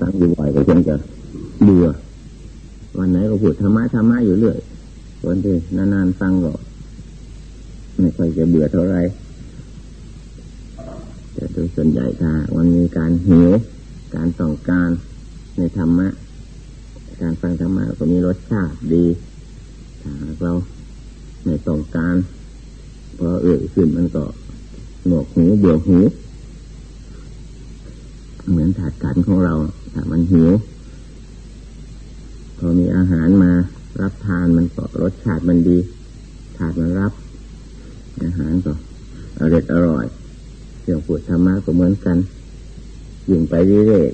ฟังอยู่บ่อยก็คงจะเบื่อวันไหนก็พูดธรรมะธรรมะอยู่เรื่อยวันที่นานๆฟังก็ไม่ค่อยจะเบื่อเท่าไรแต่โดยส่วนใหญ่ถ้าวันมีการหิวการต้องการในธรรมะ การฟังธรรมะก็มีรสชาติดีถ้าเราไม่ต้องการพอเอ่ยขึ้นมันก็หนวกหูเบื่อหู เหมือนถาดขันของเราถ้ามันหิว พอมีอาหารมารับทานมันก็รสชาติมันดีถาดมันรับ อาหารก็อร่อยอร่อยเรื่องพูดธรรมะก็เหมือนกันยิ่งไปเรื่อย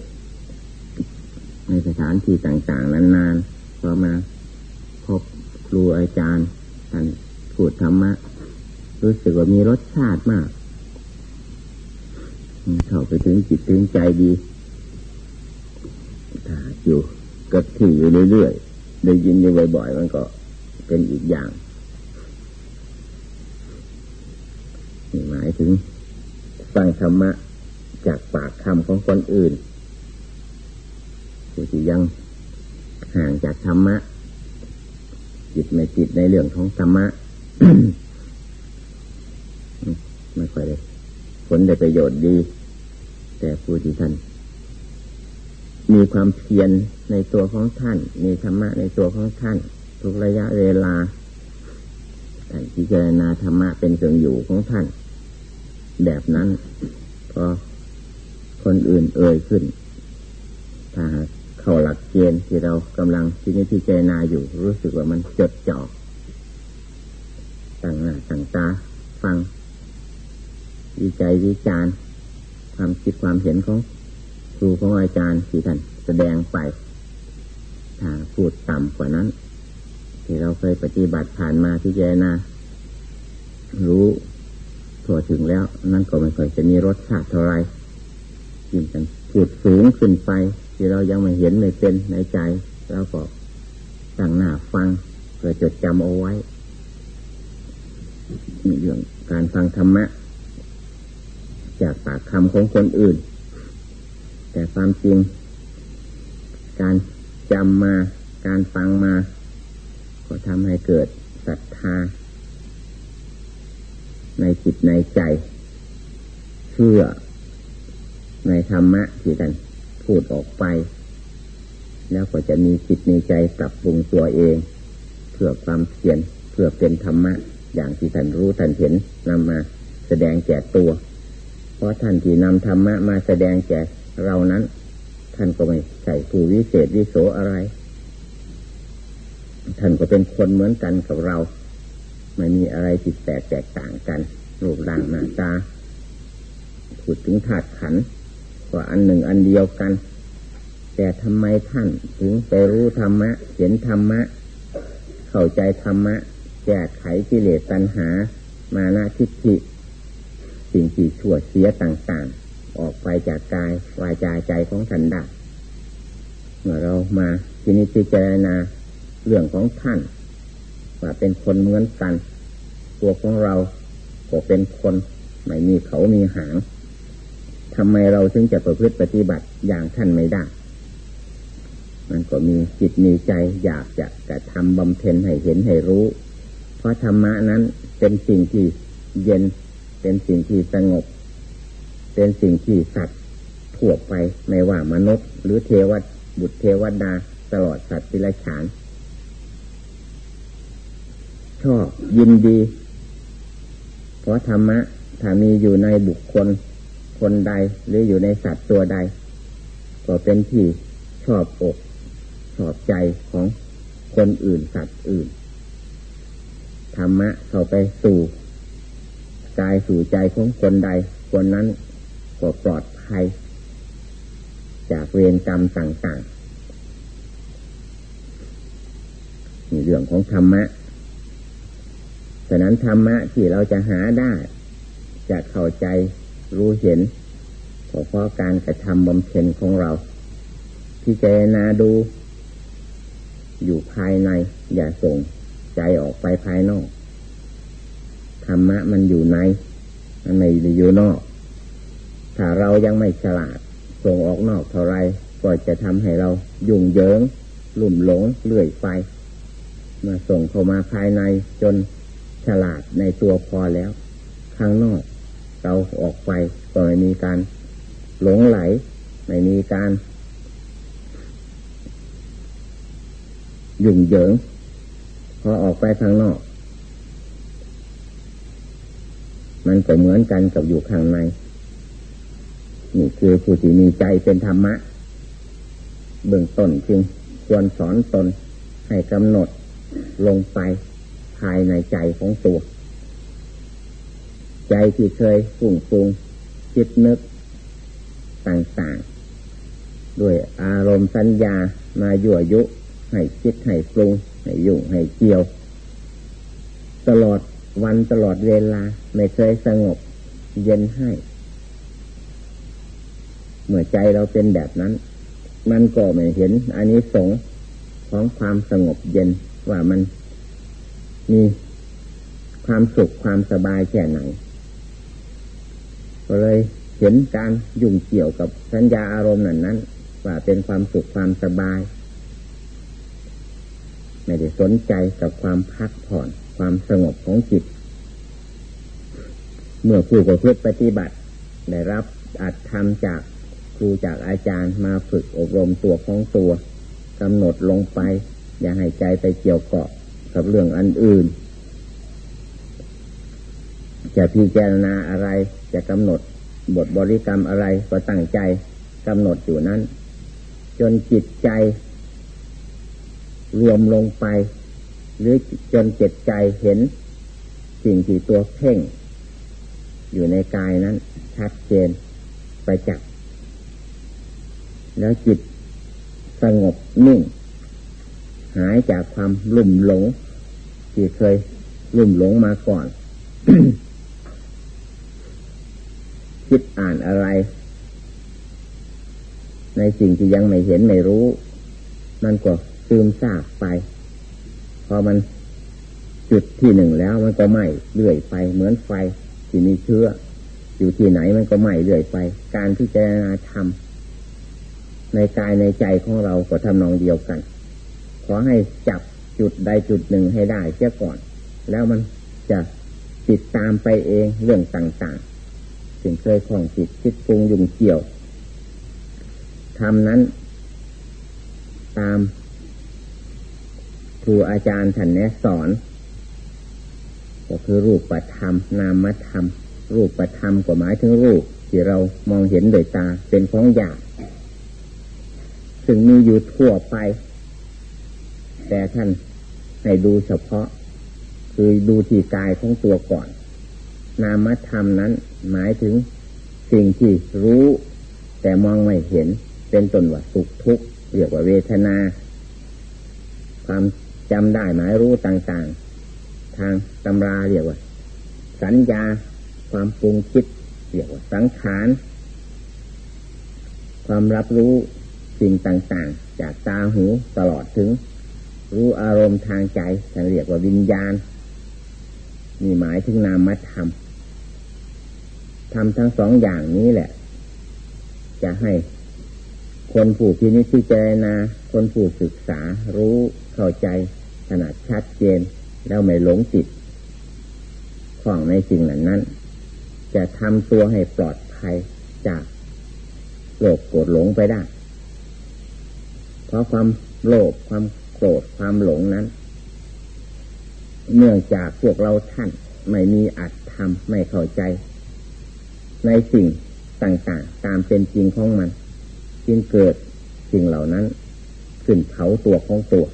ๆในสถานที่ต่างๆนานๆพอมาพบครูอาจารย์ท่านพูดธรรมะ รู้สึกว่ามีรสชาติมาก เข้าไปถึงจิตถึงใจดีถ้าอยู่กับที่อยู่เรื่อยๆได้ยินอยู่บ่อยๆมันก็เป็นอีกอย่างหมายถึงฟังธรรมะจากปากคำของคนอื่นผู้ที่ยังห่างจากธรรมะ จิตไม่จิตในเรื่องของธรรมะไม่ค่อยได้ผลได้ประโยชน์ดี แต่ผู้ที่ท่านมีความเพียรในตัวของท่าน มีธรรมะในตัวของท่าน ทุกระยะเวลาท่านพิจารณาธรรมะเป็นเครื่องอยู่ของท่าน แบบนั้นพอคนอื่นเอ่ยขึ้น ถ้าเข้าหลักเกณฑ์ที่เรากำลังที่นี้พิจารณาอยู่รู้สึกว่ามันจดจ่อต่างหน้าต่างตาฟัง วิจัยวิจารณ์ ความคิดความเห็นของครูของอาจารย์ที่ท่านแสดงไปถ้าพูดต่ำกว่านั้น ที่เราเคยปฏิบัติผ่านมาพิจารณารู้ทั่วถึงแล้ว นั่นก็ไม่ค่อยจะมีรสชาติเท่าไรยิ่งกันพูดสูงขึ้นไป ที่เรายังไม่เห็นไม่เป็นในใจแล้วก็ตั้งหน้าฟังเพื่อจดจำเอาไว้มีเรื่องการฟังธรรมะ จากปากคำของคนอื่น แต่ความจริง การจำมาการฟังมา ก็ทำให้เกิดศรัทธา ในจิตในใจ เชื่อ ในธรรมะที่ท่านพูดออกไป แล้วก็จะมีจิตในใจปรับปรุงตัวเอง เพื่อความเพียรเพื่อเป็นธรรมะ อย่างที่ท่านรู้ท่านเห็นนำมาแสดงแก่ตัว เพราะท่านที่นำธรรมะมาแสดงแก่เรานั้น ท่านก็ไม่ใส่ผู้วิเศษวิโสอะไร ท่านก็เป็นคนเหมือนกันกับเรา ไม่มีอะไรผิดแปลกแตกต่างกันรูปร่างหน้าตาพูดถึงธาตุขันว่าอันหนึ่งอันเดียวกัน แต่ทำไมท่านถึงไปรู้ธรรมะ เห็นธรรมะ เข้าใจธรรมะ แก้ไขกิเลสตัณหา มานาทิฏฐิ สิ่งที่ชั่วเสียต่างๆ ออกไปจากกายวายใจใจของท่านได้เมื่อเรามาทีนี้พิจารณาเรื่องของท่านว่าเป็นคนเหมือนกัน ตัวของเราก็เป็นคนไม่มีเขามีหางทำไมเราถึงจะประพฤติปฏิบัติอย่างท่านไม่ได้ มันก็มีจิตมีใจอยากจะกระทำบำเพ็ญให้เห็นให้รู้ เพราะธรรมะนั้นเป็นสิ่งที่เย็น เป็นสิ่งที่สงบ เป็นสิ่งที่สัตว์ทั่วไปไม่ว่ามนุษย์ หรือเทวดบุตรเทวดาตลอดสัตว์ปิลฉานชอบยินดี เพราะธรรมะถ้ามีอยู่ในบุคคลคนใดหรืออยู่ในสัตว์ตัวใด ก็เป็นที่ชอบอกชอบใจของคนอื่นสัตว์อื่น ธรรมะเข้าไปสู่ กายสู่ใจของคนใด คนนั้นก็ปลอดภัย จากเวรกรรมต่างๆมีเรื่องของธรรมะฉะนั้นธรรมะที่เราจะหาได้จะเข้าใจรู้เห็นเพราะการกระทำบำเพ็ญของเรา พิจารณาดู อยู่ภายใน อย่าส่งใจออกไปภายนอก รรมะมันอยู่ในมันไม่อยู่นอก ถ้าเรายังไม่ฉลาด ส่งออกนอกเท่าไรก็จะทำให้เรายุ่งเหยิงหลุ่มหลงเลื่อยไปมาส่งเข้ามาภายในจนฉลาดในตัวพอแล้ว ข้างนอก เราออกไปก็ไม่มีการหลงไหล ไม่มีการยุ่งเหยิงพอออกไปข้างนอก มันก็เหมือนกันกับอยู่ข้างใน นี่คือผู้ที่มีใจเป็นธรรมะ เบื้องต้นจึงควรสอนตนให้กำหนดลงไปภายในใจของตัว ใจที่เคยฟุ้งฟุงคิดนึกต่างๆ ด้วยอารมณ์สัญญามายั่วยุ ให้คิดให้ปรุงให้ยุ่งให้เกี่ยว ตลอด วันตลอดเวลาไม่เคยสงบ เย็นให้ เมื่อใจเราเป็นแบบนั้น มันก็ไม่เห็นอันนี้สงของความสงบเย็นว่ามันมีความสุขความสบายแค่ไหนก็เลยเห็นการยุ่งเกี่ยวกับสัญญาอารมณ์นั้นนั้นว่าเป็นความสุขความสบาย ไม่ได้สนใจกับความพักผ่อน ความสงบของจิต เมื่อผู้ประพฤติปฏิบัติ ได้รับอัดทำจากครูจากอาจารย์มาฝึกอบรมตัวของตัวกำหนดลงไป อย่าให้ใจไปเกี่ยวเกาะกับเรื่องอันอื่น จะพิจารณาอะไรจะกำหนดบทบริกรรมอะไรก็ตั้งใจกำหนดอยู่นั้น จนจิตใจ รวมลงไป หรือจนจิตใจเห็น สิ่งที่ตัวเพ่ง อยู่ในกายนั้น ชัดเจนไปจับแล้วจิตสงบนิ่ง หายจากความลุ่มหลง ที่เคยลุ่มหลงมาก่อน คิดอ่านอะไร ในสิ่งที่ยังไม่เห็นไม่รู้ มันก็ซึมซาบไป พอมันจุดที่หนึ่งแล้วมันก็ไหม้เรื่อยไปเหมือนไฟที่มีเชื้อ อยู่ที่ไหนมันก็ไหม้เรื่อยไป การที่จะนาทำในกายในใจของเราก็ทำนองเดียวกัน ขอให้จับจุดใดจุดหนึ่งให้ได้เสียก่อน แล้วมันจะติดตามไปเองเรื่องต่างๆสิ่งเคยของจิตคิดปรุงยุ่งเกี่ยวทำนั้น ตาม ครูอาจารย์ท่านแนะสอน ก็คือรูปประธรรม นามธรรม รูปประธรรมก็หมายถึงรูป ที่เรามองเห็นโดยตาเป็นของหยาบซึ่งมีอยู่ทั่วไป แต่ท่านให้ดูเฉพาะ คือดูที่กายของตัวก่อน นามธรรมนั้นหมายถึงสิ่งที่รู้ แต่มองไม่เห็นเป็นตนว่าสุขทุกข์เรียกว่าเวทนา ความ จำได้หมายรู้ต่างๆ ทางตำราเรียกว่า สัญญาความปรุงคิดเรียกว่าสังขารความรับรู้สิ่งต่างๆ จากตาหูตลอดถึง รู้อารมณ์ทางใจท่านเรียกว่าวิญญาณมีหมายถึงนามธรรมทำทั้งสองอย่างนี้แหละ จะให้คนผู้พินิจพิจารณาคนผู้ศึกษารู้เข้าใจ ขนาดชัดเจนแล้วไม่หลงจิตของในสิ่งเหล่านั้น จะทำตัวให้ปลอดภัยจากโลกโกรธหลงไปได้ เพราะความโลภความโกรธความหลงนั้น เนื่องจากพวกเราท่านไม่มีอัตธรรมไม่เข้าใจ ในสิ่งต่างๆ ตามเป็นจริงของมัน จึงเกิดสิ่งเหล่านั้น ขึ้นเผาตัวของตัว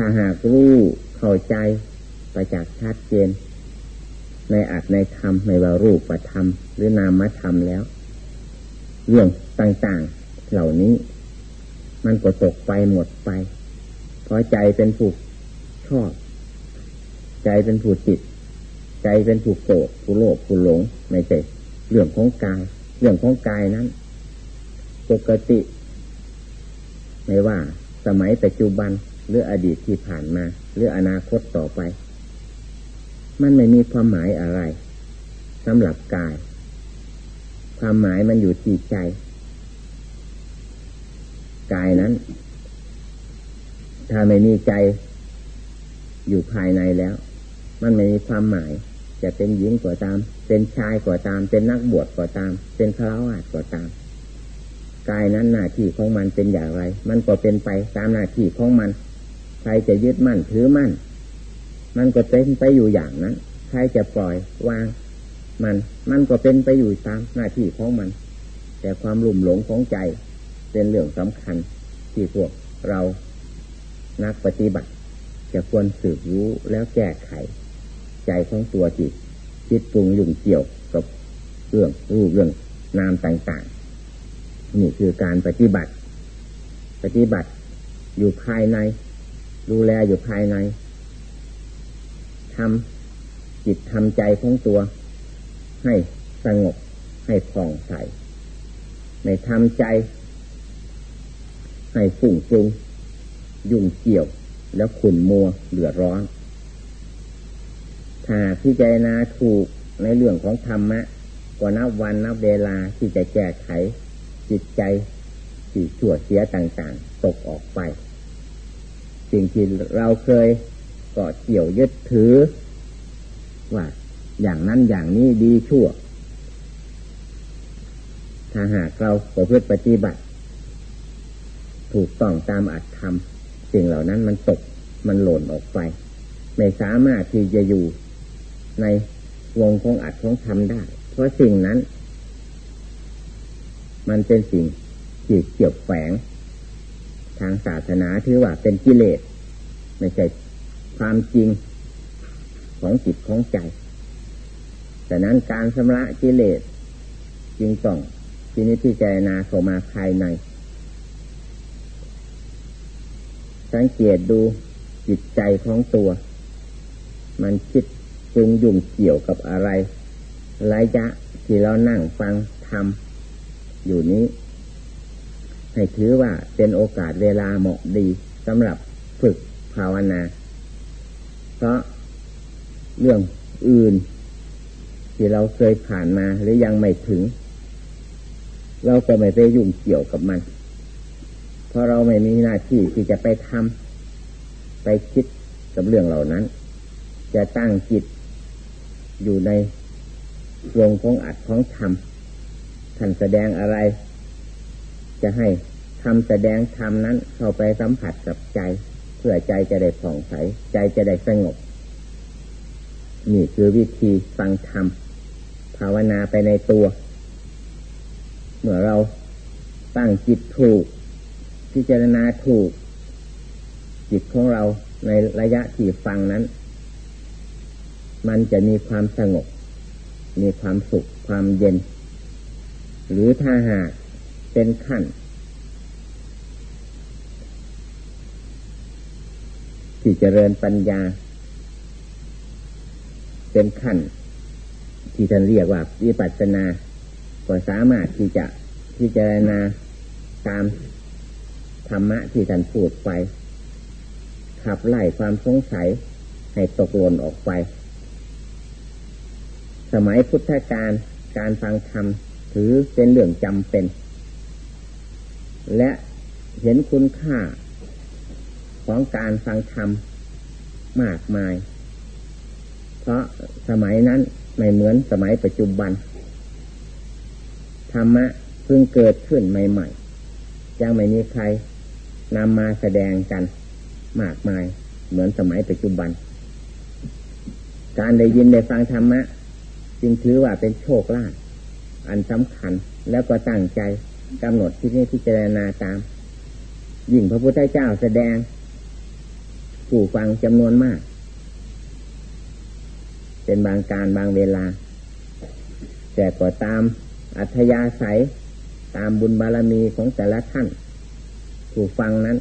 ถ้าหากรู้เข้าใจประจักษ์ชัดเจน ในอัตในธรรมในว่ารูปประธรรม หรือนามธรรมแล้ว เรื่องต่างๆ เหล่านี้ มันก็ตกไปหมดไป เพราะใจเป็นผู้ชอบ ใจเป็นผู้ติด ใจเป็นผู้โกรธผู้โลภผู้หลงไม่ใช่เรื่องของกาย เรื่องของกายนั้น ปกติ ไม่ว่า สมัยปัจจุบัน หรืออดีตที่ผ่านมา หรืออนาคตต่อไป มันไม่มีความหมายอะไรสำหรับกาย ความหมายมันอยู่ที่ใจ กายนั้น ถ้าไม่มีใจอยู่ภายในแล้ว มันไม่มีความหมาย จะเป็นหญิงก็ตาม เป็นชายก็ตาม เป็นนักบวชก็ตาม เป็นฆราวาสก็ตามกายนั้นหน้าที่ของมันเป็นอย่างไร มันก็เป็นไปตามหน้าที่ของมัน ใครจะยึดมั่นถือมั่น มันก็เป็นไปอยู่อย่างนั้น ใครจะปล่อยวาง มัน มันก็เป็นไปอยู่ตามหน้าที่ของมัน แต่ความหลุ่มหลงของใจ เป็นเรื่องสำคัญที่พวกเรานักปฏิบัติ จะควรสืบรู้แล้วแก้ไข ใจของตัวจิตจิตปรุงยุ่งเกี่ยวกับเรื่องรูปเรื่องนามต่างๆ นี่คือการปฏิบัติ ปฏิบัติอยู่ภายใน ดูแลอยู่ภายในทำจิตทำใจของตัว ให้สงบให้ผ่องใสในทำใจ ให้ฝุ่งฟรุงยุ่งเกี่ยวแล้วขุ่นมัวเดือร้อนถ้าพิจารณาถูกในเรื่องของธรรมะก็นับวันนับเวลาที่จะแก้ไข จิตใจที่ชั่วเสียต่างๆ ตกออกไป สิ่งที่เราเคยเกาะเกี่ยวยึดถือ ว่าอย่างนั้นอย่างนี้ดีชั่ว ถ้าหากเราประพฤติปฏิบัติ ถูกต้องตามอัตธรรมสิ่งเหล่านั้นมันตกมันหล่นออกไป ไม่สามารถที่จะอยู่ในวงของอัตของธรรมได้ เพราะสิ่งนั้น มันเป็นสิ่งที่เกี่ยวแฝง ทางศาสนาถือว่าเป็นกิเลสไม่ใช่ความจริงของจิตของใจแต่นั้นการชำระกิเลสจึงต้องที่นี้ที่เจนาเข้ามาภายใน สังเกตดูจิตใจของตัว มันคิดปรุงยุ่งเกี่ยวกับอะไร ระยะที่เรานั่งฟังทำอยู่นี้ ให้ถือว่าเป็นโอกาสเวลาเหมาะดีสำหรับฝึกภาวนา เพราะเรื่องอื่น ที่เราเคยผ่านมาหรือยังไม่ถึง เราก็ไม่ไปยุ่งเกี่ยวกับมัน เพราะเราไม่มีหน้าที่ที่จะไปทำไปคิดกับเรื่องเหล่านั้น จะตั้งจิตอยู่ในวงของอัดของธรรมท่านแสดงอะไร จะให้ทำแสดงธรรมนั้นเข้าไปสัมผัสกับใจ เพื่อใจจะได้ผ่องใส ใจจะได้สงบ นี่คือวิธีฟังธรรมภาวนาไปในตัว เมื่อเราตั้งจิตถูก พิจารณาถูก จิตของเราในระยะที่ฟังนั้น มันจะมีความสงบ มีความสุขความเย็น หรือถ้าหาก เป็นขั้น ที่เจริญปัญญา เป็นขั้น ที่ท่านเรียกว่าวิปัสสนาก็สามารถที่จะพิจารณาตามธรรมะที่ท่านพูดไป ขับไล่ความสงสัยให้ตกหล่นออกไป สมัยพุทธกาลการฟังธรรมถือเป็นเรื่องจำเป็น และเห็นคุณค่าของการฟังธรรมมากมาย เพราะสมัยนั้นไม่เหมือนสมัยปัจจุบัน ธรรมะเพิ่งเกิดขึ้นใหม่ๆ ยังไม่มีใครนำมาแสดงกันมากมาย เหมือนสมัยปัจจุบัน การได้ยินได้ฟังธรรมะ จึงถือว่าเป็นโชคลาภอันสำคัญแล้วก็ตั้งใจ กำหนดที่นี้พิจารณาตาม ยิ่งพระพุทธเจ้าแสดง ผู้ฟังจำนวนมาก เป็นบางการบางเวลา แต่ก็ตามอัธยาศัยตามบุญบารมีของแต่ละท่าน ผู้ฟังนั้น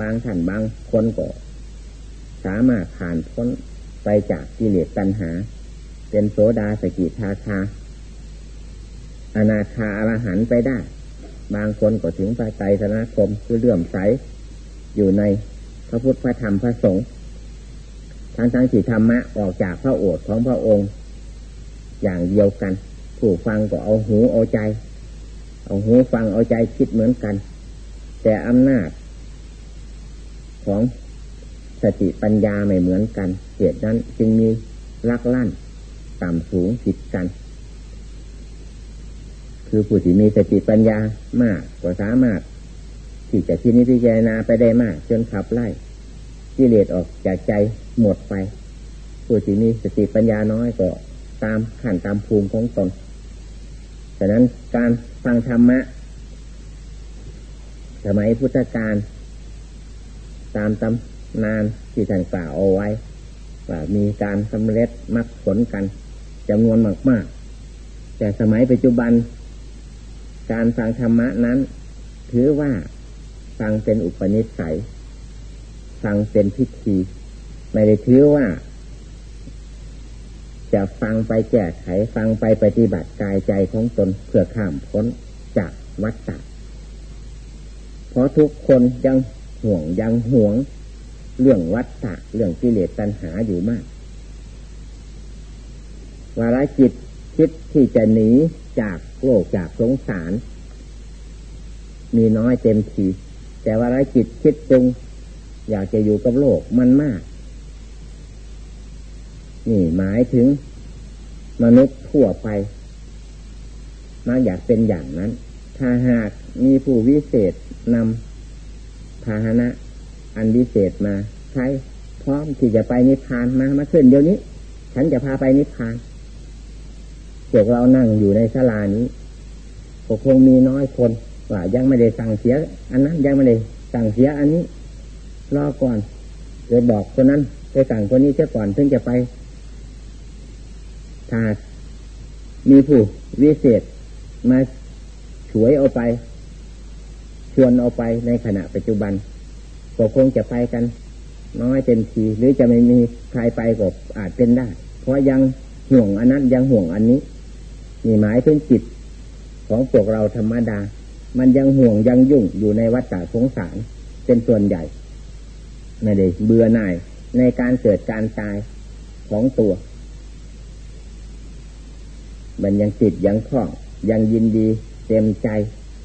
บางท่านบางคนก็สามารถผ่านพ้นไปจากกิเลสตัณหา เป็นโสดาสกิทาคาอนาคาอรหันไปได้ บางคนก็ถึงพระไตรสนาคมคือเลื่อมใสอยู่ในพระพุทธพระธรรมพระสงฆ์ทั้งทั้งสี่ธรรมะออกจากพระโอษฐ์ของพระองค์ อย่างเดียวกัน ผู้ฟังก็เอาหูเอาใจ เอาหูฟังเอาใจคิดเหมือนกัน แต่อำนาจ ของสติปัญญาไม่เหมือนกันเหตุนั้นจึงมีลักลั่น ต่ำสูงผิดกัน คือผู้ที่มีสติปัญญามากก็สามารถ ที่จะที่นิพพานาไปได้มาก จนขับไล่กิเลสออกจากใจหมดไป ผู้ที่มีสติปัญญาน้อยก็ตามขั้นตามภูมิของตนฉะนั้นการฟังธรรมะ สมัยพุทธกาลตามตำนานที่ท่านกล่าวเอาไว้ ว่ามีการสำเร็จมรรคผลกันจำนวนมากมากแต่สมัยปัจจุบัน การฟังธรรมะนั้น ถือว่าฟังเป็นอุปนิสัย ฟังเป็นพิธี ไม่ได้ถือว่า จะฟังไปแก้ไขฟังไปปฏิบัติกายใจของตนเพื่อข้ามพ้นจากวัฏฏะเพราะทุกคนยังห่วงยังห่วง เรื่องวัฏฏะเรื่องกิเลสตัณหาอยู่มากวาระจิตคิดที่จะหนี จากโลกจากสงสาร มีน้อยเต็มที แต่ว่ารจิตคิดจงอยากจะอยู่กับโลกมันมาก นี่หมายถึง มนุษย์ทั่วไปมาอยากเป็นอย่างนั้น ถ้าหากมีผู้วิเศษนำพาหนะ อันวิเศษมา ใช้พร้อมที่จะไปนิพพานมา มาขึ้นเดี๋ยวนี้ ฉันจะพาไปนิพพาน พวกเรานั่งอยู่ในศาลานี้ก็คงมีน้อยคนว่ายังไม่ได้สั่งเสีย อันนั้นยังไม่ได้สั่งเสียอันนี้รอก่อนเดี๋ยวบอกคนนั้นไปสั่งคนนี้เสียก่อนถึงจะไปถ้ามีผู้วิเศษมาช่วยเอาไป ชวนเอาไปในขณะปัจจุบันก็คงจะไปกัน น้อยเต็มทีหรือจะไม่มีใครไปก็อาจเป็นได้ เพราะยังห่วงอันนั้นยังห่วงอันนี้ มีหมายถึงจิตของพวกเราธรรมดา มันยังห่วงยังยุ่งอยู่ในวัฏฏะสงสาร เป็นส่วนใหญ่ไม่ได้เบื่อหน่ายในการเกิดการตายของตัว มันยังติดยังคล้องยังยินดี เต็มใจ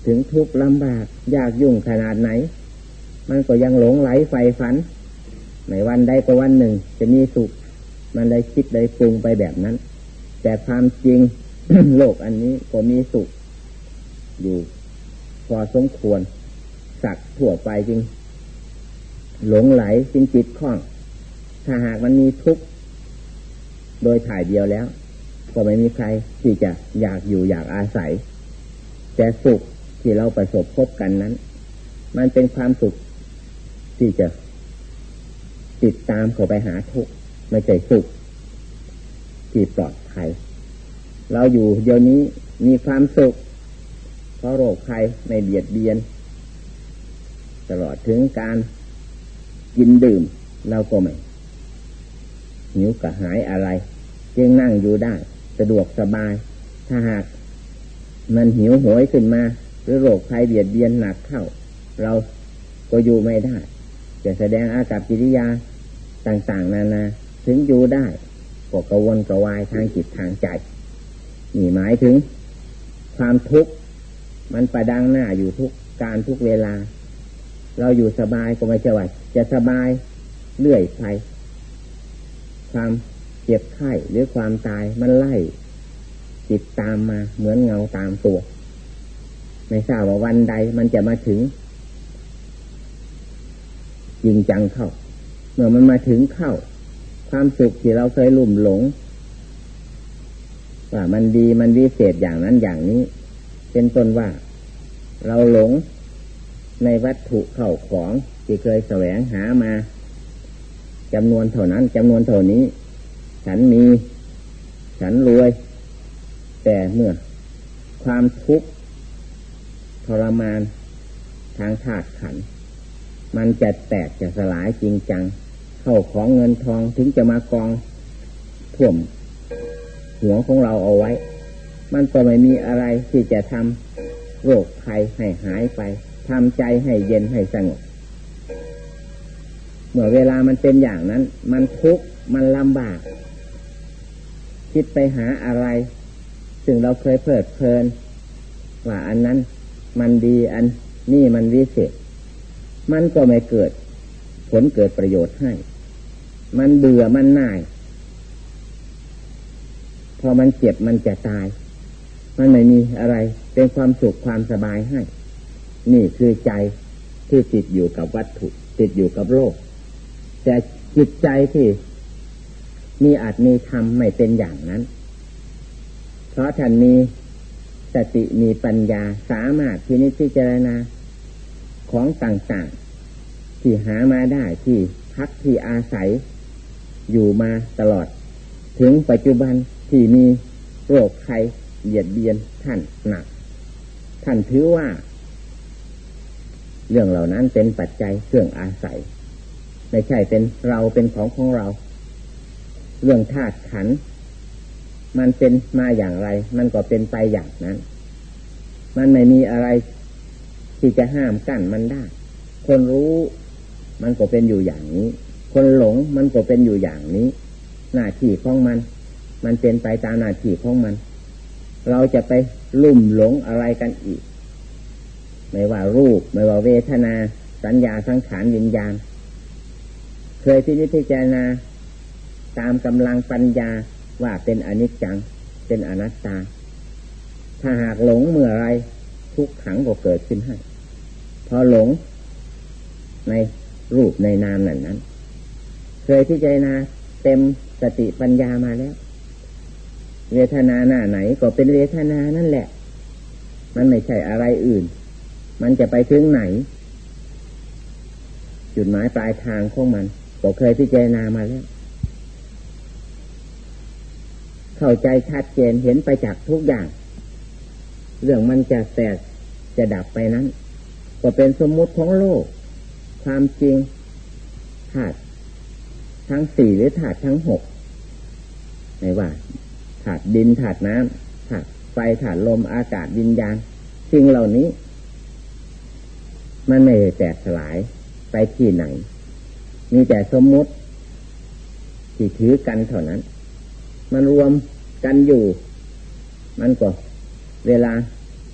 ถึงทุกข์ลำบากยากยุ่งขนาดไหน มันก็ยังหลงไหลไฟฝันในวันใดก็วันหนึ่ง จะมีสุข มันเลยคิดเลยปรุงไปแบบนั้น แต่ความจริง โลกอันนี้ก็มีสุข อยู่ พอสมควร สักทั่วไปจริง หลงไหลจริงจิตคล้อง ถ้าหากมันมีทุกข์โดยถ่ายเดียวแล้ว ก็ไม่มีใครที่จะอยากอยู่อยากอาศัย แต่สุขที่เราประสบพบกันนั้น มันเป็นความสุขที่จะติดตามเข้าไปหาทุกข์ไม่ใช่สุขที่ปลอดภัย เราอยู่เดี๋ยวนี้มีความสุข เพราะโรคภัยไม่เบียดเบียน ตลอดถึงการกินดื่ม เราก็ไม่หิวกระหายอะไร จึงนั่งอยู่ได้ สะดวกสบาย ถ้าหากมันหิวโหยขึ้นมา หรือโรคภัยเบียดเบียนหนักเข้า เราก็อยู่ไม่ได้ จะแสดงอากับกิริยาต่างๆ นานา ถึงอยู่ได้ก็กระวนกระวายทางจิตทางใจ นี่หมายถึง ความทุกข์มันประดังหน้าอยู่ทุกการทุกเวลา เราอยู่สบายก็ไม่ใช่ว่าจะสบายเรื่อยไปความเจ็บไข้หรือความตายมันไล่ติดตามมาเหมือนเงาตามตัว ไม่ทราบว่าวันใดมันจะมาถึงจริงจังเข้า เมื่อมันมาถึงเข้า ความสุขที่เราเคยลุ่มหลง ว่ามันดีมันวิเศษอย่างนั้นอย่างนี้ เป็นต้นว่า เราหลงในวัตถุเข้าของที่เคยแสวงหามาจำนวนเท่านั้นจำนวนเท่านี้ ฉันมี ฉันรวย แต่เมื่อ ความทุกข์ทรมานทางธาตุขัน มันจะแตกจะสลายจริงจัง เข้าของเงินทองถึงจะมากองท่วม หัวของเราเอาไว้ มันก็ไม่มีอะไรที่จะทำโรคภัยให้หายไปทำใจให้เย็นให้สงบเมื่อเวลามันเป็นอย่างนั้น มันทุกข์มันลำบาก คิดไปหาอะไร ซึ่งเราเคยเพลิดเพลิน ว่าอันนั้นมันดีอันนี่มันวิเศษ มันก็ไม่เกิด ผลเกิดประโยชน์ให้ มันเบื่อมันน่าย อมันเจ็บมันจะตาย มันไม่มีอะไร เป็นความสุขความสบายให้ นี่คือใจที่ติดอยู่กับวัตถุ ติดอยู่กับโลก แต่จิตใจที่มีอาจมีธรรมไม่เป็นอย่างนั้น เพราะท่านมีสติมีปัญญาสามารถที่นิพิจารณาของต่างๆ ที่หามาได้ที่พักที่อาศัยอยู่มาตลอด ถึงปัจจุบัน ที่มีโรคไข้เบียดเบียนท่านหนัก ท่านถือว่า เรื่องเหล่านั้นเป็นปัจจัยเครื่องอาศัย ไม่ใช่เป็นเราเป็นของของเรา เรื่องธาตุขัน มันเป็นมาอย่างไร มันก็เป็นไปอย่างนั้น มันไม่มีอะไรที่จะห้ามกั้นมันได้ คนรู้มันก็เป็นอยู่อย่างนี้ คนหลงมันก็เป็นอยู่อย่างนี้ หน้าที่ของมัน มันเป็นไปตามหน้าที่ของมัน เราจะไปลุ่มหลงอะไรกันอีก ไม่ว่ารูป ไม่ว่าเวทนา สัญญาสังขารวิญญาณ เคยที่นิพจารณาตามกำลังปัญญาว่าเป็นอนิจจัง เป็นอนัตตา ถ้าหากหลงเมื่อไรทุกขังก็เกิดขึ้นให้ พอหลงในรูปในนามนั้นนั้น เคยพิจารณาเต็มสติปัญญามาแล้ว เวทนาหน้าไหนก็เป็นเวทนานั่นแหละ มันไม่ใช่อะไรอื่น มันจะไปถึงไหน จุดหมายปลายทางของมันก็เคยพิจารณามาแล้ว เข้าใจชัดเจนเห็นไปจากทุกอย่าง เรื่องมันจะแตกจะดับไปนั้น ก็เป็นสมมุติของโลก ความจริงธาตุทั้งสี่หรือธาตุทั้งหกไม่ว่า ธาตุดินธาตุน้ำธาตุไฟธาตุลมอากาศวิญญาณสิ่งเหล่านี้ มันไม่แตกสลายไปที่ไหน มีแต่สมมติที่ถือกันเท่านั้น มันรวมกันอยู่ มันก็เวลา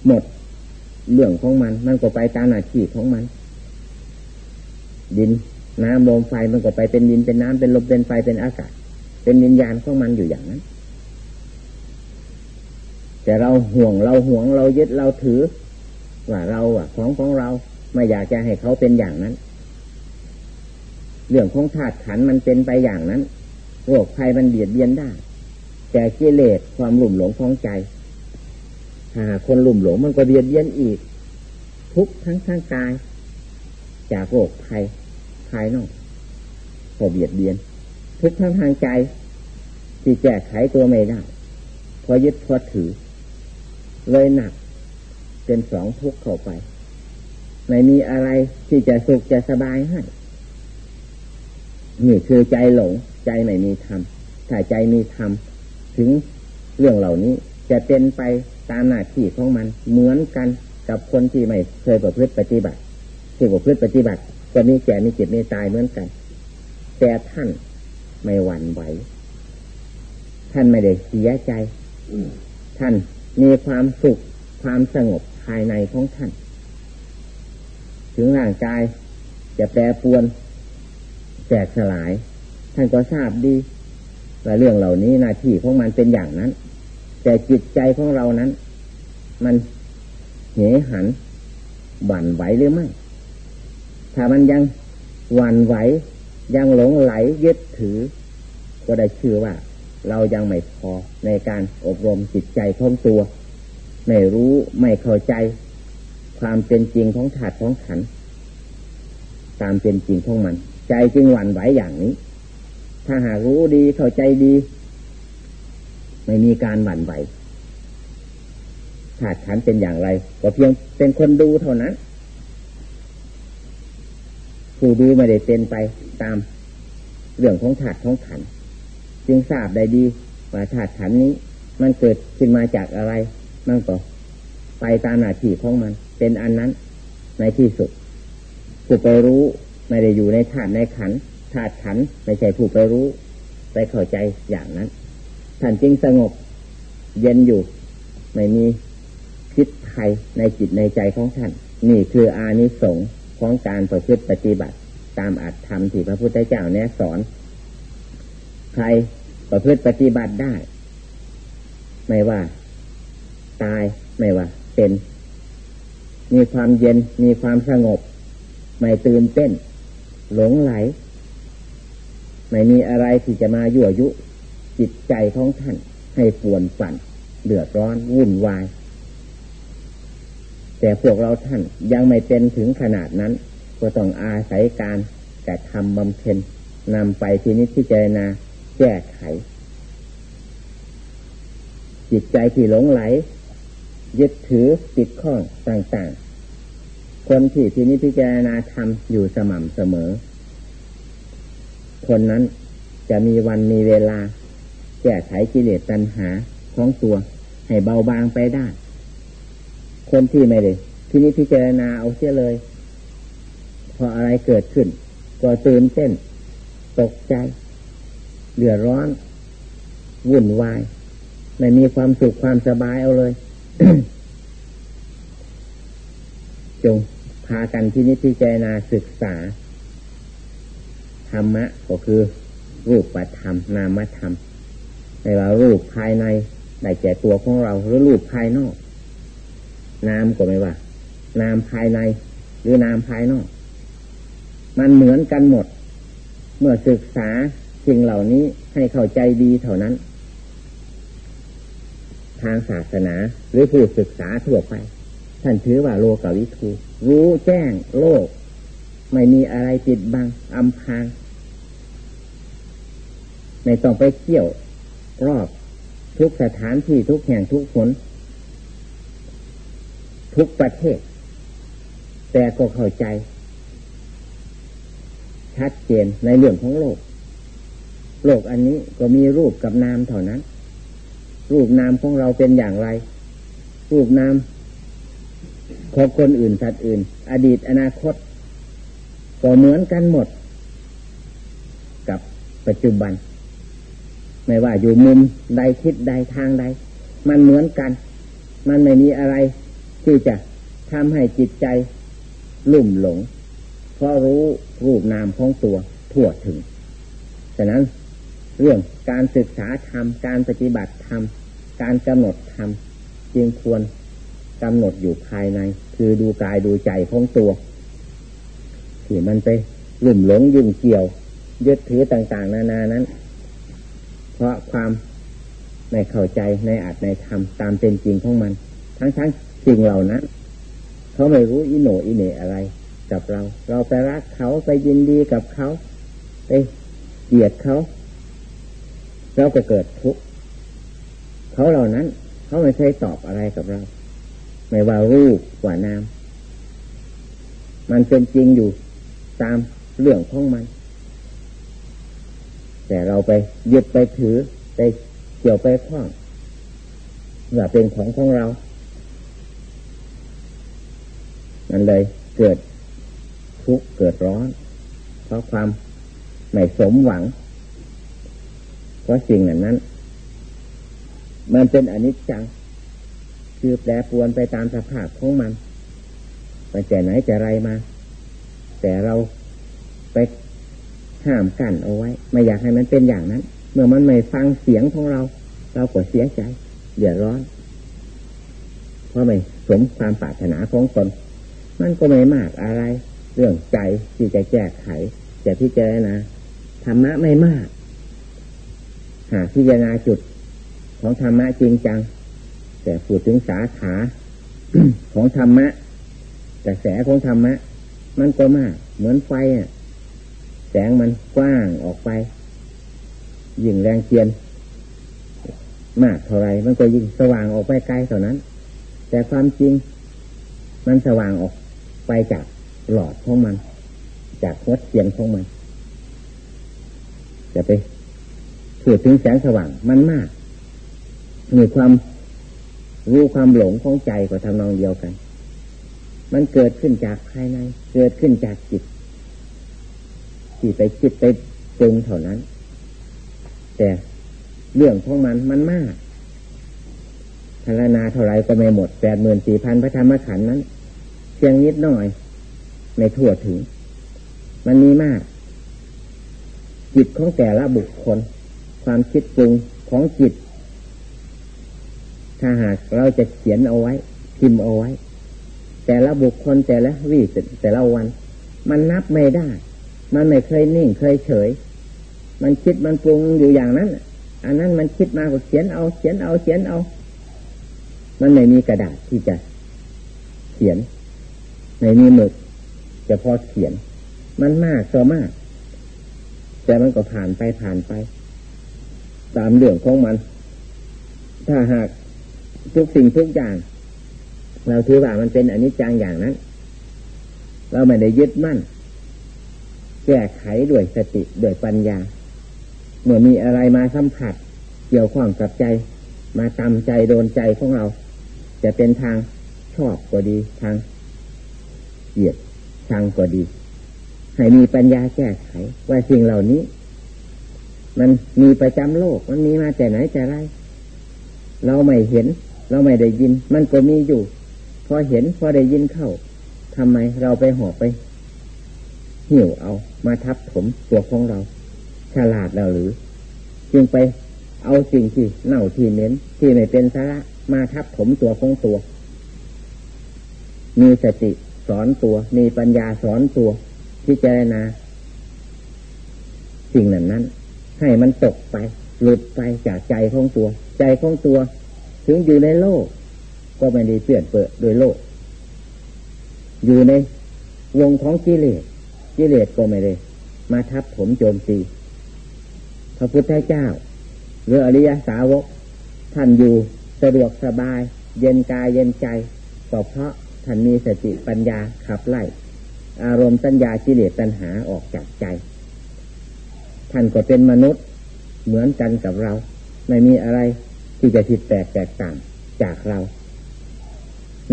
หมดเรื่องของมัน มันก็ไปตามหน้าที่ของมัน ดินน้ำลมไฟมันก็ไปเป็นดินเป็นน้ำเป็นลมเป็นไฟเป็นอากาศ เป็นวิญญาณของมันอยู่อย่างนั้น แต่เราห่วงเราห่วงเรายึดเราถือ ว่าเราอะ ของของเราไม่อยากจะให้เขาเป็นอย่างนั้น เรื่องของธาตุขันมันเป็นไปอย่างนั้นโรคภัยมันเบียดเบียนได้ แต่กิเลสความหลุ่มหลงของใจถ้าคนหลุ่มหลงมันก็เบียดเบียนอีก ทุกทั้งทางกาย จากโรคภัยภายนอกก็เบียดเบียน ทุกทั้งทางใจที่แก้ไขตัวไม่ได้พอยึดพอถือ เลยหนัก เป็นสองทุกข์เข้าไป ไม่มีอะไรที่จะสุขจะสบายให้นี่คือใจหลง ใจไม่มีธรรมถ้าใจมีธรรมถึงเรื่องเหล่านี้จะเป็นไปตามหน้าที่ของมันเหมือนกันกับคนที่ไม่เคยประพฤติปฏิบัติที่ประพฤติปฏิบัติจะมีแก่มีเจ็บมีตายเหมือนกัน แต่ท่านไม่หวั่นไหว ท่านไม่ได้เสียใจ ท่าน มีความสุขความสงบภายในของท่าน ถึงร่างกายจะแปรปวนแตกสลาย ท่านก็ทราบดีว่าเรื่องเหล่านี้หน้าที่ของมันเป็นอย่างนั้น แต่จิตใจของเรานั้น มันเหหันหวั่นไหวหรือไม่ ถ้ามันยังหวั่นไหวยังหลงไหลยึดถือ ก็ได้ชื่อว่า เรายังไม่พอในการอบรมจิตใจของตัว ไม่รู้ไม่เข้าใจ ความเป็นจริงของถาดของขัน ตามเป็นจริงของมัน ใจจึงหวั่นไหวอย่างนี้ ถ้าหากรู้ดีเข้าใจดี ไม่มีการหวั่นไหวถาดขันเป็นอย่างไร ก็เพียงเป็นคนดูเท่านั้น ผู้ดูไม่ได้เป็นไปตามเรื่องของถาดของขัน จึงทราบได้ดีว่าถาดขันนี้ มันเกิดขึ้นมาจากอะไรมันก็ไปตามหน้าที่ของมัน เป็นอันนั้นในที่สุดผู้ไปรู้ไม่ได้อยู่ในถาดในขันถาดขันไม่ใช่ผู้ไปรู้ไปเข้าใจอย่างนั้นท่านจึงสงบ เย็นอยู่ ไม่มีพิษภัยในจิตในใจของท่าน นี่คืออานิสงส์ของการประพฤติปฏิบัติ ตามอัตธรรมที่พระพุทธเจ้าแนะสอน ใคร ประพฤติปฏิบัติได้ ไม่ว่า ตายไม่ว่า เป็น มีความเย็นมีความสงบ ไม่ตื่นเต้น หลงไหล ไม่มีอะไรที่จะมายั่วยุ จิตใจของท่าน ให้ปวนปั่นเดือดร้อนวุ่นวาย แต่พวกเราท่านยังไม่เป็นถึงขนาดนั้น ก็ต้องอาศัยการแต่ทำบำเพ็ญนำไปที่นิพพิจารณา แก้ไข จิตใจที่หลงไหล ยึดถือติดข้องต่างๆ คนที่ที่นิพพิจารณาทำอยู่สม่ำเสมอ คนนั้นจะมีวันมีเวลา แก้ไขกิเลสตัณหาของตัว ให้เบาบางไปได้ คนที่ไม่ได้ที่นี้พิจารณาเอาเสียเลย พออะไรเกิดขึ้น ก็ตื่นเต้น ตกใจ เดือดร้อน วุ่นวายไม่มีความสุขความสบายเอาเลย จงพากันที่นิพพิจารณาศึกษา ธรรมะก็คือ รูปปัธรรม นามธรรมไม่ว่ารูปภายในได้แก่ตัวของเราหรือรูปภายนอก นามก็ไม่ว่า นามภายใน หรือนามภายนอก มันเหมือนกันหมด เมื่อศึกษา สิ่งเหล่านี้ให้เข้าใจดีเท่านั้น ทางศาสนาหรือผู้ศึกษาทั่วไป ท่านถือว่าโลกวิทูรู้แจ้งโลก ไม่มีอะไรปิดบังอำพางไม่ต้องไปเที่ยว รอบ ทุกสถานที่ทุกแห่งทุกผลทุกประเทศ แต่ก็เข้าใจ ชัดเจนในเรื่องของโลก โลกอันนี้ก็มีรูปกับนามเท่านั้น รูปนามของเราเป็นอย่างไร รูปนามของคนอื่นสัตว์อื่น อดีตอนาคต ก็เหมือนกันหมด กับปัจจุบัน ไม่ว่าอยู่มุมใดทิศใดทางใด มันเหมือนกัน มันไม่มีอะไร ที่จะทำให้จิตใจลุ่มหลง เพราะรู้รูปนามของตัวทั่วถึง ฉะนั้น เรื่องการศึกษาธรรม การปฏิบัติธรรม การกำหนดธรรมจึงควรกำหนดอยู่ภายใน คือดูกายดูใจของตัวที่มันไปลุ่มหลงยุ่งเกี่ยว ยึดถือต่าง ๆ นานานั้น เพราะความไม่เข้าใจในอัตในธรรมตามเป็นจริงของมัน ทั้งทั้งสิ่งเหล่านั้นเขาไม่รู้อิโนอิเนอะไร กับเรา เราไปรักเขาไปยินดีกับเขาไปเกลียดเขา เราก็เกิดทุกข์เขาเหล่านั้น เขาไม่เคยตอบอะไรกับเรา ไม่ว่ารูปว่านาม มันเป็นจริงอยู่ตามเรื่องของมัน แต่เราไปยึดไปถือไปเกี่ยวไปคล้องว่าเป็นของของเรา มันเลยเกิดทุกข์เกิดร้อน เพราะความไม่สมหวัง ราะสิ่งนั้นนั้น มันเป็นอนิจจัง คือแปรปรวนไปตามสภาพของมันไปแต่ไหนแต่ไรมา แต่เราไปห้ามกั้นเอาไว้ ไม่อยากให้มันเป็นอย่างนั้น เมื่อมันไม่ฟังเสียงของเรา เราก็เสียใจเดือดร้อน เพราะไม่สมความปรารถนาของตนมันก็ไม่มากอะไร เรื่องใจที่จะแก้ไขจะพิจารณาธรรมะไม่มาก พิจารณาจุดของธรรมะจริงจัง แต่พูดถึงสาขาของธรรมะกระแสของธรรมะ มันก็มาก เหมือนไฟอะ แสงมันกว้างออกไปยิ่งแรงเทียน มากเท่าไรมันก็ยิ่งสว่างออกไปไกลเท่านั้น แต่ความจริง มันสว่างออกไปจากหลอดของมัน จากหัวเทียนของมันจะไป ถือถึงแสงสว่างมันมากมีความรู้ความหลงของใจก็ทำนองเดียวกัน มันเกิดขึ้นจากภายใน เกิดขึ้นจากจิตที่ไปคิดไปปรุงเท่านั้น แต่เรื่องของมันมันมากพารนาเท่าไรก็ไม่หมดแปดหมื่นสี่พันพระธรรมขันธ์นั้นเพียงนิดหน่อยไม่ทั่วถึง มันมีมาก จิตของแต่ละบุคคล ความคิดปรุงของจิต ถ้าหากเราจะเขียนเอาไว้ พิมพ์เอาไว้ แต่ละบุคคลแต่ละวิแต่ละวัน มันนับไม่ได้ มันไม่เคยนิ่งเคยเฉย มันคิดมันปรุงอยู่อย่างนั้นอันนั้นมันคิดมาก็เขียนเอาเขียนเอาเขียนเอา มันไม่มีกระดาษที่จะเขียนไม่มีหมึกจะพอเขียน มันมากก็มาก แต่มันก็ผ่านไปผ่านไป ตามเรื่องของมัน ถ้าหากทุกสิ่งทุกอย่าง เราถือว่ามันเป็นอนิจจังอย่างนั้น เราไม่ได้ยึดมั่น แก้ไขด้วยสติด้วยปัญญา เมื่อมีอะไรมาสัมผัส เกี่ยวข้องกับใจ มาตำใจโดนใจของเรา จะเป็นทางชอบก็ดีทางเกียดชังก็ดี ให้มีปัญญาแก้ไขว่าสิ่งเหล่านี้ มันมีประจำโลก มันมีมาแต่ไหนแต่ไร เราไม่เห็น เราไม่ได้ยิน มันก็มีอยู่ พอเห็นพอได้ยินเข้าทำไมเราไปหอบไป หิวเอามาทับถมตัวของเรา ฉลาดเราหรือ จึงไปเอาสิ่งที่เน่าที่เหม็นที่ไม่เป็นสาระมาทับถมตัวของตัว มีสติสอนตัว มีปัญญาสอนตัวพิจารณาสิ่งนั้นนั้น ให้มันตกไป หลุดไปจากใจของตัว ใจของตัว ถึงอยู่ในโลก ก็ไม่ได้เปลี่ยนเปิดโดยโลก อยู่ในวงของกิเลสกิเลสก็ไม่ได้มาทับผมโจมตีพระพุทธเจ้าหรืออริยสาวก ท่านอยู่สะดวกสบาย เย็นกายเย็นใจก็เพราะท่านมีสติปัญญาขับไล่ อารมณ์สัญญากิเลสตัณหาออกจากใจ ท่านก็เป็นมนุษย์เหมือนกันกับเรา ไม่มีอะไรที่จะผิดแปลกแตกต่างจากเรา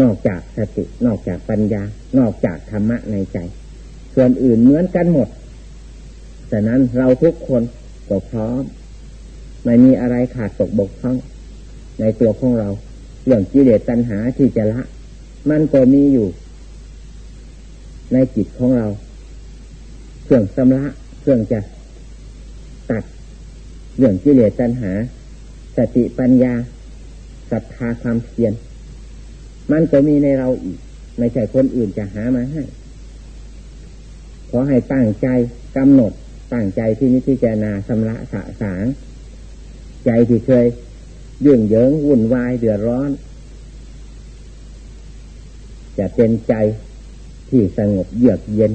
นอกจากสติ นอกจากปัญญา นอกจากธรรมะในใจ ส่วนอื่นเหมือนกันหมดแต่นั้นเราทุกคนก็พร้อม ไม่มีอะไรขาดตกบกพร่องในตัวของเรา เรื่องกิเลสตัณหาที่จะละ มันก็มีอยู่ ในจิตของเรา เครื่องสำละ เครื่องจะ ตัดเรื่องกิเลสตัณหา สติปัญญาศรัทธาความเพียรมันก็มีในเราอีก ไม่ใช่คนอื่นจะหามาให้ ขอให้ตั้งใจกำหนดตั้งใจที่นิพพานาสำละสะสาง ใจที่เคยยื่งเยิงวุ่นวายเดือดร้อน จะเป็นใจที่สงบเยือกเย็น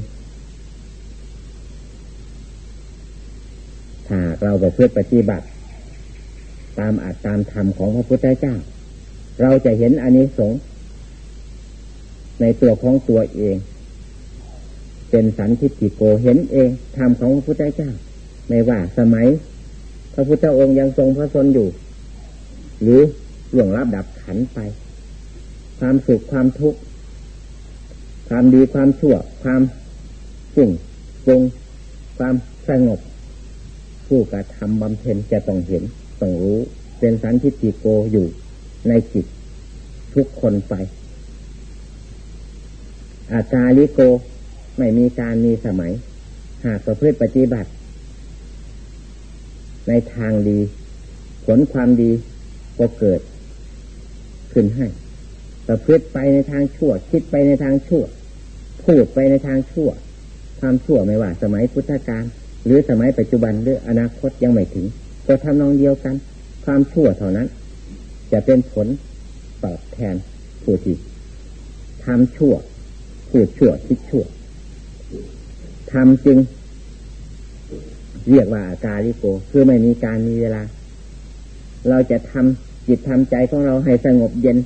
ถ้าเราไปเพื่อปฏิบัติ ตามอาจตามธรรมของพระพุทธเจ้า เราจะเห็นอานิสงส์ในตัวของตัวเอง เป็นสันทิฏฐิโกเห็นเองธรรมของพระพุทธเจ้า ไม่ว่าสมัย พระพุทธองค์ยังทรงพระชนอยู่ หรือหลวงรับดับขันไป ความสุขความทุกข์ความดีความชั่ว ความสิ่งปรุงความสงบ ผู้กระทำบำเพ็ญจะต้องเห็นต้องรู้ เป็นสันทิฏฐิโกอยู่ในจิตทุกคนไป อาการลิโกไม่มีการมีสมัย หากประพฤติปฏิบัติ ในทางดี ผลความดีก็เกิด ขึ้นให้ ประพฤติไปในทางชั่ว คิดไปในทางชั่ว พูดไปในทางชั่ว ความชั่วไม่ว่า สมัยพุทธกาล หรือสมัยปัจจุบันหรืออนาคตยังไม่ถึงก็ทำนองเดียวกัน ความชั่วเท่านั้น จะเป็นผลตอบแทนผู้ที่ทำชั่วพูดชั่วคิดชั่วทำจริง เรียกว่าอาการลิโก คือไม่มีการมีเวลา เราจะทำจิตทำใจของเราให้สงบเย็น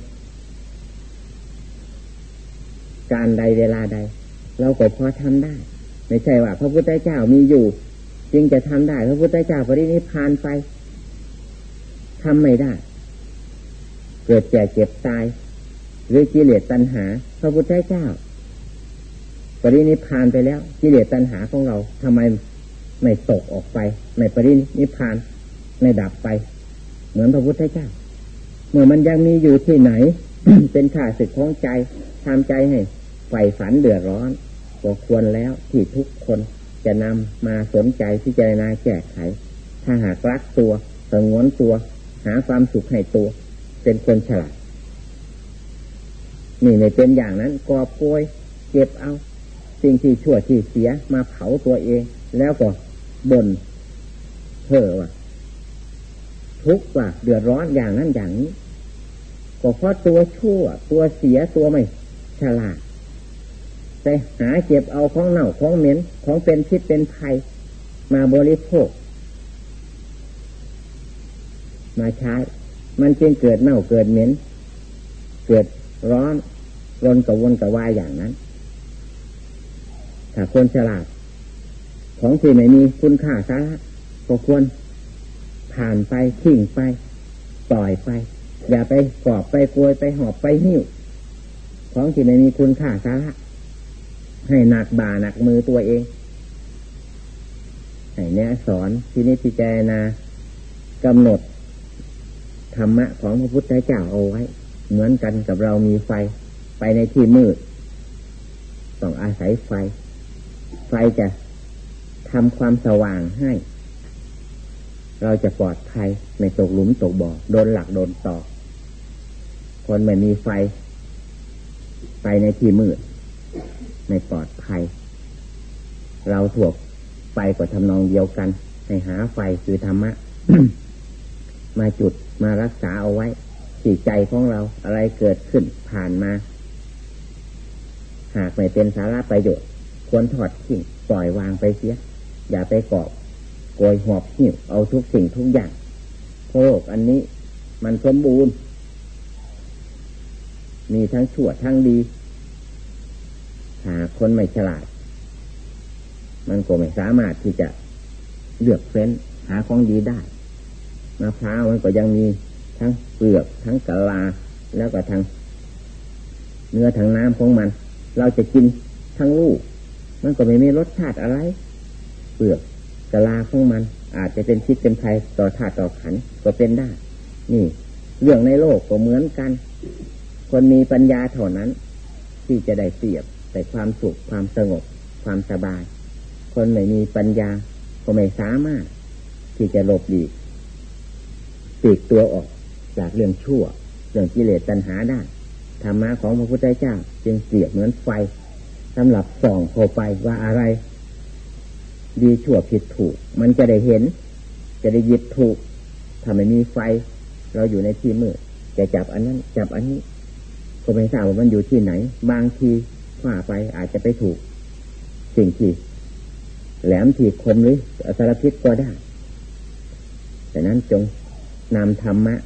การใดเวลาใด เราก็พอทำได้ ไม่ใช่ว่าพระพุทธเจ้ามีอยู่ จึงจะทำได้ พระพุทธเจ้าปรินิพานไปทำไม่ได้ เกิดแก่เจ็บตายหรือกิเลสตัณหา พระพุทธเจ้าปรินิพานไปแล้ว กิเลสตัณหาของเราทำไมไม่ตกออกไป ไม่ปรินิพาน ไม่ดับไป เหมือนพระพุทธเจ้า เมื่อมันยังมีอยู่ที่ไหน เป็นข่าศึกของใจทำใจให้ใฝ่ฝันเดือดร้อนก็ควรแล้วที่ทุกคน จะนำมาสนใจพิจารณาแก้ไข ถ้าหากรักตัวสงวนตัว หาความสุขให้ตัว เป็นคนฉลาดนี่ในเป็นอย่างนั้นก่อป่วยเก็บเอา สิ่งที่ชั่วที่เสียมาเผาตัวเอง แล้วก็บ่นเพ้อว่าทุกข์ว่าเดือดร้อนอย่างนั้นอย่างนี้ก็เพราะตัวชั่ว ตัวเสียตัวไม่ฉลาด ไปหาเก็บเอาของเน่าของเหม็นของเป็นพิษเป็นภัยมาบริโภค มาใช้ มันจึงเกิดเน่าเกิดเหม็น เกิดร้อนรนกระวนกระวายอย่างนั้น ถ้าคนฉลาด ของที่ไม่มีคุณค่าสาระก็ควรผ่านไปทิ้งไปปล่อยไป อย่าไปกอบไปกลวยไปหอบไปหิ้ว ของที่ไม่มีคุณค่าสาระ ให้หนักบ่าหนักมือตัวเองให้แนะสอนที่นิพิจารณากำหนดธรรมะของพระพุทธเจ้าเอาไว้ เหมือนกันกับเรามีไฟไปในที่มืด ต้องอาศัยไฟ ไฟจะทำความสว่างให้ เราจะปลอดภัยไม่ตกหลุมตกบ่อโดนหลักโดนตอกคนไม่มีไฟ ไปในที่มืด ไม่ปลอดภัย เราถวกไฟกว่าทำนองเดียวกัน ให้หาไฟคือธรรมะ มาจุดมารักษาเอาไว้จิตใจของเราอะไรเกิดขึ้นผ่านมา หากไม่เป็นสาระประโยชน์ ควรถอดทิ้งปล่อยวางไปเสีย อย่าไปเกาะโกยหอบหิ้วเอาทุกสิ่งทุกอย่างโลกอันนี้มันสมบูรณ์ มีทั้งชั่วทั้งดี หาคนไม่ฉลาด มันก็ไม่สามารถที่จะเลือกเฟ้นหาของดีได้มะพร้าวมันก็ยังมีทั้งเปลือกทั้งกะลา แล้วก็ทั้งเนื้อทั้งน้ำของมัน เราจะกินทั้งลูก มันก็ไม่มีรสชาติอะไร เปลือกกะลาของมัน อาจจะเป็นพิษเป็นภัยต่อธาตุต่อขันก็เป็นได้ นี่ เรื่องในโลกก็เหมือนกัน คนมีปัญญาเท่านั้น ที่จะได้เปรียบ แต่ความสุขความสงบความสบาย คนไม่มีปัญญา ก็ไม่สามารถ ที่จะหลบหลีกปีกตัวออกจากเรื่องชั่ว เรื่องกิเลสตัณหาได้ธรรมะของพระพุทธเจ้า จึงเปรียบเหมือนไฟสำหรับส่องเข้าไปว่าอะไร ดีชั่วผิดถูก มันจะได้เห็น จะได้ยิบถูกถ้าไม่มีไฟ เราอยู่ในที่มืดจะจับอันนั้น จับอันนี้ก็ไม่ทราบว่ามันอยู่ที่ไหน บางที ฝ่าไปอาจจะไปถูก สิ่งที่แหลมที่คมหรือสารพิษก็ได้แต่นั้นจงนำธรรมะ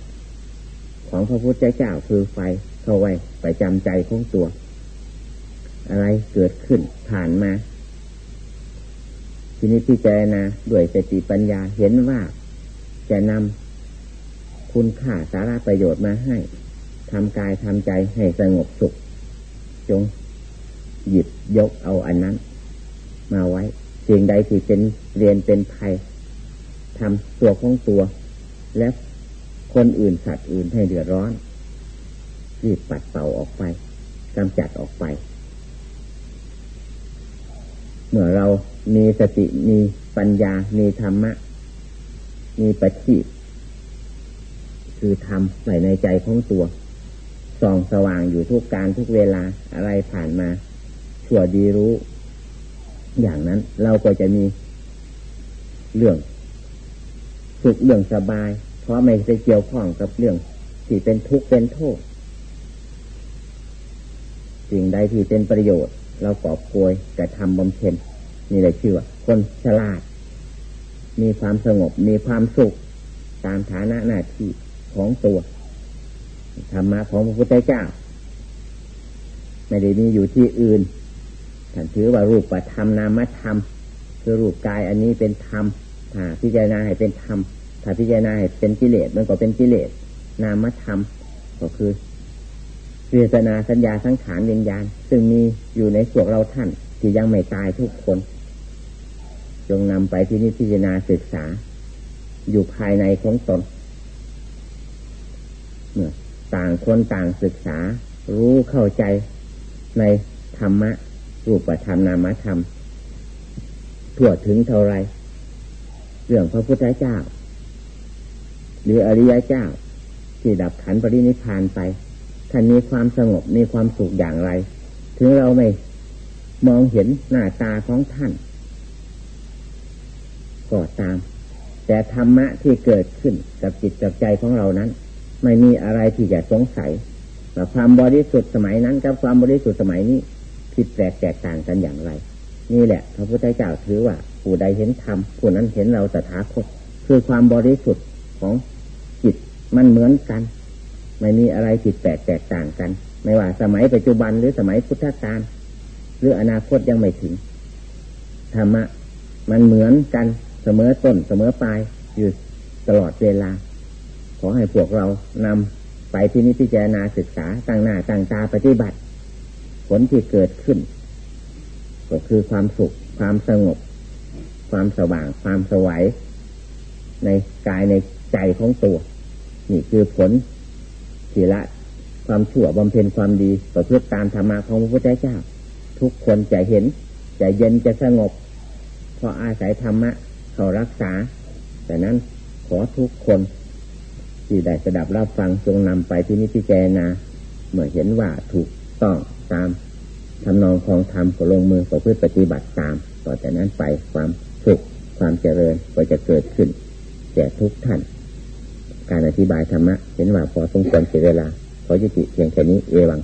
ของพระพุทธเจ้าคือไฟเข้าไว้ไปจำใจของตัว อะไรเกิดขึ้นผ่านมาทีนี้พิจารณาด้วยสติปัญญาเห็นว่าจะนำคุณค่าสาระประโยชน์มาให้ทำกายทำใจให้สงบสุข จง หยิบยกเอาอันนั้น มาไว้สิ่งใดที่เป็นเรียนเป็นภัยทำตัวของตัว และคนอื่นสัตว์อื่นให้เดือดร้อนรีบปัดเป่าออกไปกำจัดออกไป เมื่อเรามีสติมีปัญญา มีธรรมะ มีปฏิคือทำใส่ในใจของตัว ส่องสว่างอยู่ทุกการทุกเวลาอะไรผ่านมา ชั่วดีรู้ อย่างนั้น เราก็จะมีเรื่องสุขเรื่องสบาย เพราะไม่ไปเกี่ยวข้องกับเรื่อง ที่เป็นทุกข์เป็นโทษสิ่งใดที่เป็นประโยชน์ เรากอบโกยกระทำบำเพ็ญนี่เลยชื่อว่าคนฉลาด มีความสงบมีความสุข ตามฐานะหน้าที่ของตัวธรรมะของพระพุทธเจ้า ไม่ได้มีอยู่ที่อื่น ท่านถือว่ารูปประธรรมนามธรรม คือรูปกายอันนี้เป็นธรรมถ้าพิจารณาให้เป็นธรรมถ้าพิจารณาให้เป็นกิเลสมันก็เป็นกิเลสนามธรรม ก็คือเวทนาสัญญาสังขารวิญญาณ ซึ่งมีอยู่ในพวกเราท่าน ที่ยังไม่ตายทุกคน จงนำไปที่นิพพานาศึกษา อยู่ภายในของตนเมื่อต่างคนต่างศึกษา รู้เข้าใจในธรรมะ รูปธรรมนามธรรมทั่วถึงเท่าไรเรื่องพระพุทธเจ้า หรืออริยเจ้า ที่ดับขันปรินิพานไปท่านมีความสงบมีความสุขอย่างไร ถึงเราไม่มองเห็นหน้าตาของท่านก็ตาม แต่ธรรมะที่เกิดขึ้นกับจิตกับใจของเรานั้น ไม่มีอะไรที่จะสงสัยว่ความบริสุทธิ์สมัยนั้นกับความบริสุทธิ์สมัยนี้ ผิดแปลกแตกต่างกันอย่างไร นี่แหละ พระพุทธเจ้าถือว่า ผู้ใดเห็นธรรมผู้นั้นเห็นเราตถาคตคือความบริสุทธิ์ของจิตมันเหมือนกัน ไม่มีอะไรผิดแปลกแตกต่างกัน ไม่ว่าสมัยปัจจุบันหรือสมัยพุทธกาลหรืออนาคตยังไม่ถึงธรรมะมันเหมือนกันเสมอต้นเสมอปลายอยู่ตลอดเวลา ขอให้พวกเรานำไปที่นิพพานาศึกษาตั้งหน้าตั้งตาปฏิบัติ ผลที่เกิดขึ้น ก็คือความสุข ความสงบ ความสว่าง ความสวัยในกายในใจของตัว นี่คือผลที่ละความชั่วบำเพ็ญความดีต่อเพื่อตามธรรมะของพระพุทธเจ้า ทุกคนจะเห็น จะเย็นจะสงบ เพราะอาศัยธรรมะเขารักษา แต่นั้นขอทุกคนที่ได้สดับรับฟังจงนำไปที่นิพพานาเมื่อเห็นว่าถูกต้อง ตามทำนองของธรรมก็ลงมือก็เพื่อปฏิบัติตาม ต่อจากนั้นไปความสุขความเจริญก็จะเกิดขึ้นแก่ทุกท่าน การอธิบายธรรมะเห็นว่าพอสมควรเสียเวลาขอยุติเพียงแค่นี้เอวัง